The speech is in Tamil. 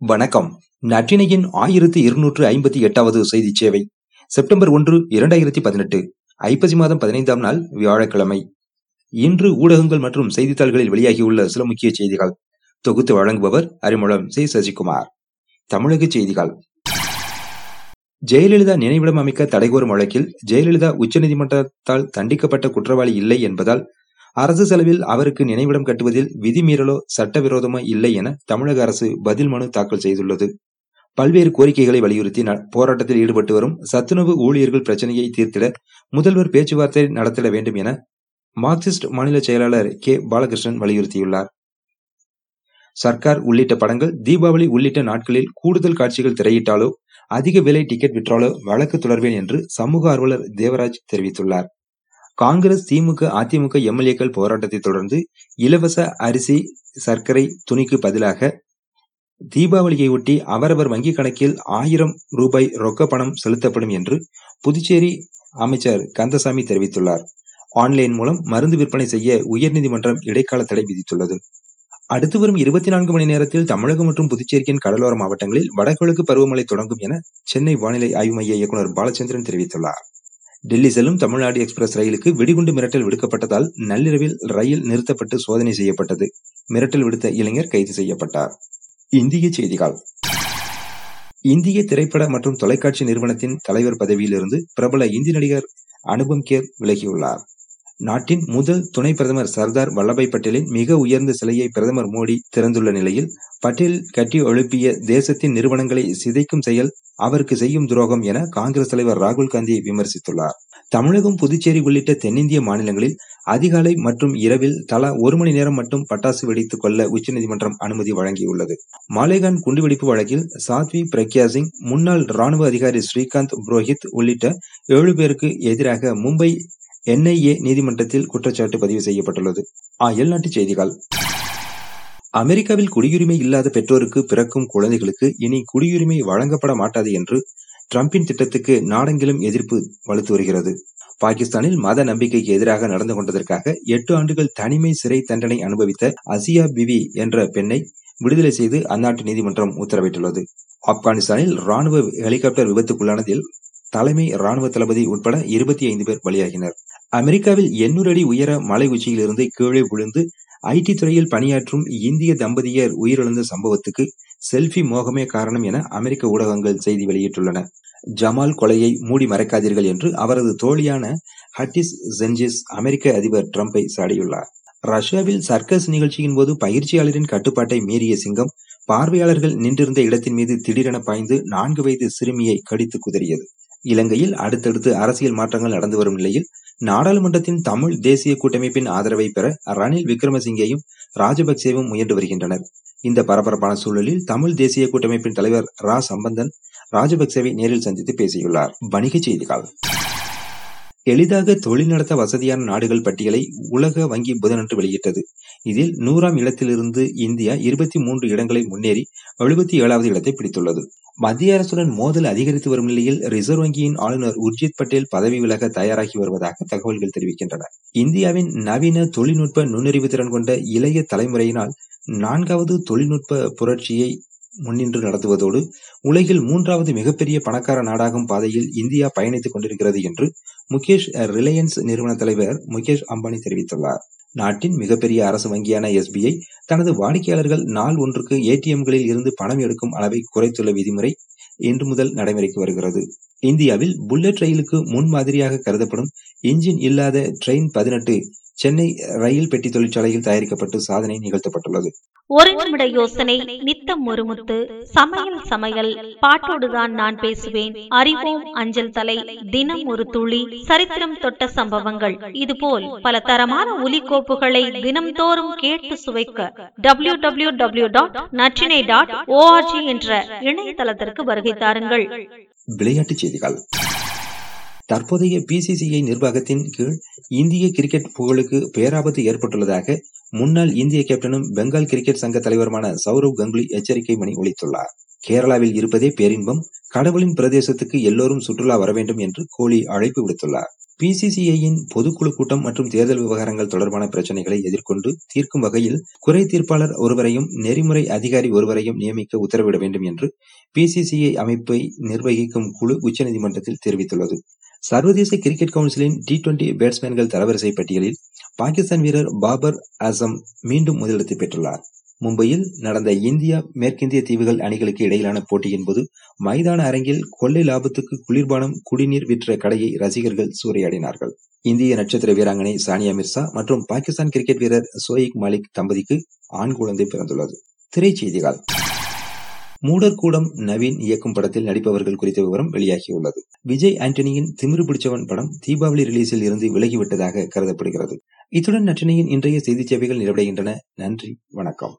வணக்கம். நற்றினையின் ஆயிரத்தி இருநூற்று ஐம்பத்தி எட்டாவது செய்திச் சேவை. செப்டம்பர் ஒன்று இரண்டாயிரத்தி பதினெட்டு. ஐப்பசி மாதம் பதினைந்தாம் நாள் வியாழக்கிழமை. இன்று ஊடகங்கள் மற்றும் செய்தித்தாள்களில் வெளியாகியுள்ள சில முக்கிய செய்திகள். தொகுத்து வழங்குபவர் அறிமுகம் சி. சசிகுமார். தமிழக செய்திகள். ஜெயலலிதா நினைவிடம் அமைக்க தடை கோரும் வழக்கில் ஜெயலலிதா உச்சநீதிமன்றத்தால் தண்டிக்கப்பட்ட குற்றவாளி இல்லை என்பதால் அரசு செலவில் அவருக்கு நினைவிடம் கட்டுவதில் விதிமீறலோ சட்டவிரோதமோ இல்லை என தமிழக அரசு பதில் மனு தாக்கல் செய்துள்ளது. பல்வேறு கோரிக்கைகளை வலியுறுத்தி போராட்டத்தில் ஈடுபட்டு வரும் சத்துணவு ஊழியர்கள் பிரச்சனையை தீர்த்திட முதல்வர் பேச்சுவார்த்தை நடத்திட வேண்டும் என மார்க்சிஸ்ட் மாநில செயலாளர் கே. பாலகிருஷ்ணன் வலியுறுத்தியுள்ளார். சர்க்கார் உள்ளிட்ட படங்கள் தீபாவளி உள்ளிட்ட நாட்களில் கூடுதல் காட்சிகள் திரையிட்டாலோ அதிக விலை டிக்கெட் விற்றாலோ வழக்கு தொடர்வேன் என்று சமூக ஆர்வலர் தேவராஜ் தெரிவித்துள்ளார். காங்கிரஸ் திமுக அதிமுக எம்எல்ஏக்கள் போராட்டத்தை தொடர்ந்து இலவச அரிசி சர்க்கரை துணிக்கு பதிலாக தீபாவளியையொட்டி அவரவர் வங்கிக் கணக்கில் ஆயிரம் ரூபாய் ரொக்க பணம் செலுத்தப்படும் என்று புதுச்சேரி அமைச்சர் கந்தசாமி தெரிவித்துள்ளார். ஆன்லைன் மூலம் மருந்து விற்பனை செய்ய உயர்நீதிமன்றம் இடைக்கால தடை விதித்துள்ளது. அடுத்து வரும் இருபத்தி நான்கு மணி நேரத்தில் தமிழகம் மற்றும் புதுச்சேரியின் கடலோர மாவட்டங்களில் வடகிழக்கு பருவமழை தொடங்கும் என சென்னை வானிலை ஆய்வு மைய இயக்குநர் பாலச்சந்திரன் தெரிவித்துள்ளார். டெல்லி செல்லும் தமிழ்நாடு எக்ஸ்பிரஸ் ரயிலுக்கு வெடிகுண்டு மிரட்டல் விடுக்கப்பட்டதால் நள்ளிரவில் ரயில் நிறுத்தப்பட்டு சோதனை செய்யப்பட்டது. மிரட்டல் விடுத்த இளைஞர் கைது செய்யப்பட்டார். இந்திய செய்திகள். இந்திய திரைப்பட மற்றும் தொலைக்காட்சி நிறுவனத்தின் தலைவர் பதவியிலிருந்து பிரபல இந்தி நடிகர் அனுபம் கேர் விலகியுள்ளார். நாட்டின் முதல் துணை பிரதமர் சர்தார் வல்லபாய் பட்டேலின் மிக உயர்ந்த சிலையை பிரதமர் மோடி திறந்துள்ள நிலையில் பட்டேல் கட்டி எழுப்பிய தேசத்தின் நிறுவனங்களை சிதைக்கும் செயல் அவருக்கு செய்யும் துரோகம் என காங்கிரஸ் தலைவர் ராகுல் காந்தியை விமர்சித்துள்ளார். தமிழகம் புதுச்சேரி உள்ளிட்ட தென்னிந்திய மாநிலங்களில் அதிகாலை மற்றும் இரவில் தலா ஒரு மணி நேரம் மட்டும் பட்டாசு வெடித்துக் கொள்ள உச்சநீதிமன்றம் அனுமதி வழங்கியுள்ளது. மாலேகான் குண்டுவெடிப்பு வழக்கில் சாத்வி பிரக்யா சிங் முன்னாள் ராணுவ அதிகாரி ஸ்ரீகாந்த் புரோஹித் உள்ளிட்ட ஏழு பேருக்கு எதிராக மும்பை என்ஐஏ நீதிமன்றத்தில் குற்றச்சாட்டு பதிவு செய்யப்பட்டுள்ளது. அயல்நாட்டு செய்திகள். அமெரிக்காவில் குடியுரிமை இல்லாத பெற்றோருக்கு பிறக்கும் குழந்தைகளுக்கு இனி குடியுரிமை வழங்கப்பட மாட்டாது என்று டிரம்பின் திட்டத்துக்கு நாடெங்கிலும் எதிர்ப்பு வலுத்து வருகிறது. பாகிஸ்தானில் மத நம்பிக்கைக்கு எதிராக நடந்து கொண்டதற்காக எட்டு ஆண்டுகள் தனிமை சிறை தண்டனை அனுபவித்த அசியா பிவி என்ற பெண்ணை விடுதலை செய்து அந்நாட்டு நீதிமன்றம் உத்தரவிட்டுள்ளது. ஆப்கானிஸ்தானில் ராணுவ ஹெலிகாப்டர் விபத்துக்குள்ளானதில் தலைமை ராணுவ தளபதி உட்பட இருபத்தி ஐந்து பேர் பலியாகினர். அமெரிக்காவில் எண்ணூறு அடி உயர மலை உச்சியிலிருந்து கீழே விழுந்து ஐடி துறையில் பணியாற்றும் இந்திய தம்பதியர் உயிரிழந்த சம்பவத்துக்கு செல்ஃபி மோகமே காரணம் என அமெரிக்க ஊடகங்கள் செய்தி வெளியிட்டுள்ளன. ஜமால் கொலையை மூடி மறைக்காதீர்கள் என்று அவரது தோழியான ஹட்டிஸ் ஜென்ஜிஸ் அமெரிக்க அதிபர் டிரம்பை சாடியுள்ளார். ரஷ்யாவில் சர்க்கஸ் நிகழ்ச்சியின் போது பயிற்சியாளரின் கட்டுப்பாட்டை மீறிய சிங்கம் பார்வையாளர்கள் நின்றிருந்த இடத்தின் மீது திடீரென பாய்ந்து நான்கு வயது சிறுமியை கடித்து குதறியது. இலங்கையில் அடுத்தடுத்து அரசியல் மாற்றங்கள் நடந்து வரும் நிலையில் நாடாளுமன்றத்தின் தமிழ் தேசிய கூட்டமைப்பின் ஆதரவை பெற ரணில் விக்ரமசிங்கேயும் ராஜபக்சேவும் முயன்று வருகின்றனர். இந்த பரபரப்பான சூழலில் தமிழ் தேசிய கூட்டமைப்பின் தலைவர் ரா. சம்பந்தன் ராஜபக்சேவை நேரில் சந்தித்து பேசியுள்ளார். வணிகச் செய்திகள். எளிதாக தொழில் நடத்த வசதியான நாடுகள் பட்டியலை உலக வங்கி புதனன்று வெளியிட்டது. இதில் நூறாம் இடத்திலிருந்து இந்தியா இருபத்தி மூன்று இடங்களை முன்னேறி எழுபத்தி ஏழாவது இடத்தை பிடித்துள்ளது. மத்திய அரசுடன் மோதல் அதிகரித்து வரும் நிலையில் ரிசர்வ் வங்கியின் ஆளுநர் உர்ஜித் பட்டேல் பதவி விலக தயாராகி வருவதாக தகவல்கள் தெரிவிக்கின்றன. இந்தியாவின் நவீன தொழில்நுட்ப நுண்ணறிவு திறன் கொண்ட இளைய தலைமுறையினால் நான்காவது தொழில்நுட்ப புரட்சியை முன்னின்று நடத்துவதோடு உலகில் மூன்றாவது மிகப்பெரிய பணக்கார நாடாகும் பாதையில் இந்தியா பயணித்துக் கொண்டிருக்கிறது என்று முகேஷ் ரிலையன்ஸ் நிறுவன தலைவர் முகேஷ் அம்பானி தெரிவித்துள்ளார். நாட்டின் மிகப்பெரிய அரசு வங்கியான எஸ்பிஐ தனது வாடிக்கையாளர்கள் நாள் ஒன்றுக்கு ஏடிஎம்களில் இருந்து பணம் எடுக்கும் அளவை குறைத்துள்ள விதிமுறை இன்று முதல் நடைமுறைக்கு வருகிறது. இந்தியாவில் புல்லட் ரயிலுக்கு முன்மாதிரியாக கருதப்படும் இன்ஜின் இல்லாத ட்ரெயின் பதினெட்டு சென்னை ரயில் பெட்டி தொழிற்சாலையில் தயாரிக்கப்பட்டு சாதனை நிகழ்த்தப்பட்டுள்ளது. ஒரு நிமிட யோசனை நித்தம் ஒரு முத்து. சமையல் சமையல் பாட்டோடுதான் நான் பேசுவேன். அறிவோம் அஞ்சல் தலை தினம் ஒரு துளி சரித்திரம் தொட்ட சம்பவங்கள். இதுபோல் பல தரமான ஒலிகோப்புகளை தினம்தோறும் கேட்டு சுவைக்க W W W dot Natrinai dot org என்ற இணையதளத்திற்கு வருகை தாருங்கள். விளையாட்டுச் செய்திகள். தற்போதைய பிசிசிஐ நிர்வாகத்தின் கீழ் இந்திய கிரிக்கெட் புகழுக்கு பேராபத்து ஏற்பட்டுள்ளதாக முன்னாள் இந்திய கேப்டனும் பெங்கால் கிரிக்கெட் சங்க தலைவருமான சௌரவ் கங்குலி எச்சரிக்கை மணி ஒழித்துள்ளார் கேரளாவில் இருப்பதே பேரின்பம் கடவுளின் பிரதேசத்துக்கு எல்லோரும் சுற்றுலா வர வேண்டும் என்று கோலி அழைப்பு விடுத்துள்ளார். பிசிசிஐயின் பொதுக்குழு கூட்டம் மற்றும் தேர்தல் விவகாரங்கள் தொடர்பான பிரச்சனைகளை எதிர்கொண்டு தீர்க்கும் வகையில் குறை தீர்ப்பாளர் ஒருவரையும் நெறிமுறை அதிகாரி ஒருவரையும் நியமிக்க உத்தரவிட வேண்டும் என்று பிசிசிஐ அமைப்பை நிர்வகிக்கும் குழு உச்சநீதிமன்றத்தில் தெரிவித்துள்ளது. சர்வதேச கிரிக்கெட் கவுன்சிலின் டி டுவெண்டி பேட்ஸ்மேன்கள் தரவரிசை பட்டியலில் பாகிஸ்தான் வீரர் பாபர் அசம் மீண்டும் முதலிடத்தை பெற்றுள்ளார். மும்பையில் நடந்த இந்தியா மேற்கிந்திய தீவுகள் அணிகளுக்கு இடையிலான போட்டியின் போது மைதான அரங்கில் கொள்ளை லாபத்துக்கு குளிர்பானம் குடிநீர் விற்ற கடையை ரசிகர்கள் சூறையாடினார்கள். இந்திய நட்சத்திர வீராங்கனை சானியா மிர்சா மற்றும் பாகிஸ்தான் கிரிக்கெட் வீரர் சோயிக் மாலிக் தம்பதிக்கு ஆண் குழந்தை பிறந்துள்ளது. திரைச்செய்திகள் மூடர்கூடம் நவீன் இயக்கும் படத்தில் நடிப்பவர்கள் குறித்த விவரம் வெளியாகியுள்ளது. விஜய் ஆண்டனியின் திமிரு பிடிச்சவன் படம் தீபாவளி ரிலீஸில் இருந்து விலகிவிட்டதாக கருதப்படுகிறது. இத்துடன் நற்றினையின் இன்றைய செய்தி சேவைகள் நிறைவடைகின்றன. நன்றி வணக்கம்.